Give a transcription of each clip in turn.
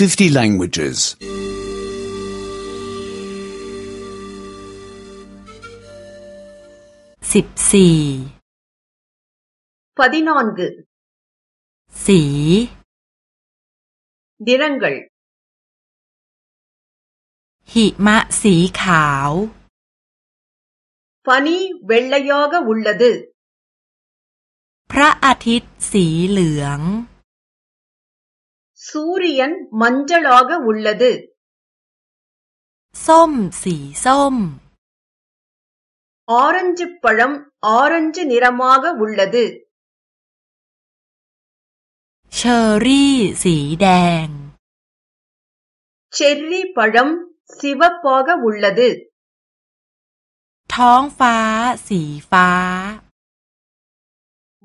50 languages. 14 14สีดิรังกลหิมะสีขาวฟ ன นีเวลลை ய ா க உ ள ลลดுพระอาทิตย์สีเหลือง சூரியன் மஞ்சளாக உள்ளது சோம் ஆரஞ்சு பழம் ஆரஞ்சு நிறமாக உள்ளது செரி டேங் செர்ரி பழம் சிவப்பாக உள்ளது ท้องฟ้าสีฟ้า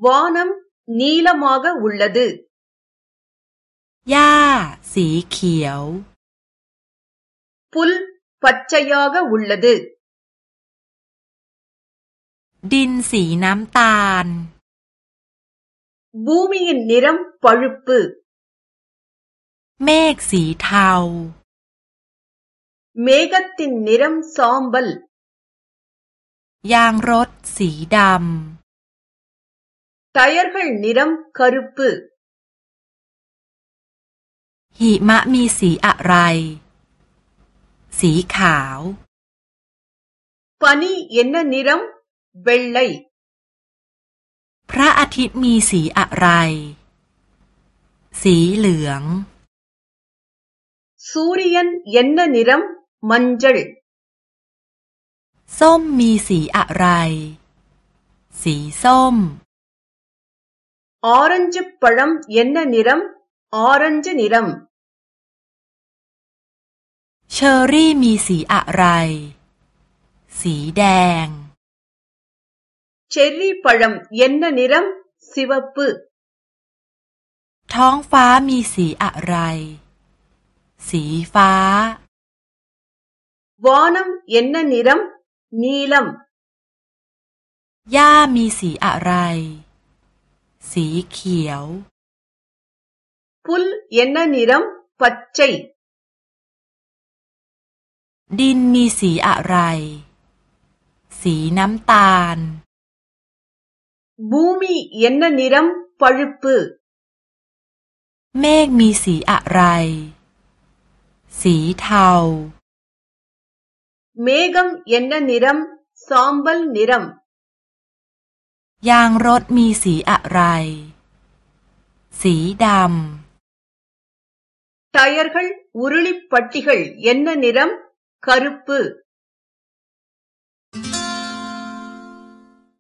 வானம் நீலமாக உள்ளது หญ้าสีเขียวพุลปัจจยอกุลลดดินสีน้ำตาล บูมิยินนิรัมปรุปเมฆสีเทา เมกตินนิรัม ซอมบลยาง รถสีดำ ไทร์ขลนิรัมคารุปเปหิมะมีสีอะไร สีขาวปานีเย็นนิรมเบลไลพระอาทิตย์มีสีอะไร สีเหลือง สุริยันเย็นนิรม มันจลส้มมีสีอะไร สีส้ม ออรันจ์ปัลลัมเยันนนิรมอ ர ஞ ்จுนิรมเชอร์รี่มีสีอะไร สีแดง เชอร์รี่ป ழம் என்ன นร ற ம ் ச ி வ ப ் ப ท้องฟ้ามีสีอะไร สีฟ้า วอนัม எ ன ்นนิรัมนีลัมหญ้ามีสีอะไร สีเขียว புல் என்ன ந รมปัจ ச ் ச ைดินมีสีอะไร สีน้ำตาลบูมิเย็นนิรมปรุปเมฆมีสีอะไร สีเทาเมฆมเย็นนิรมสอมบลนิรมยางรถมีสีอะไร สีดำ டயர்கள் உருளிப்பட்டிகள் என்ன நிறம் கருப்பு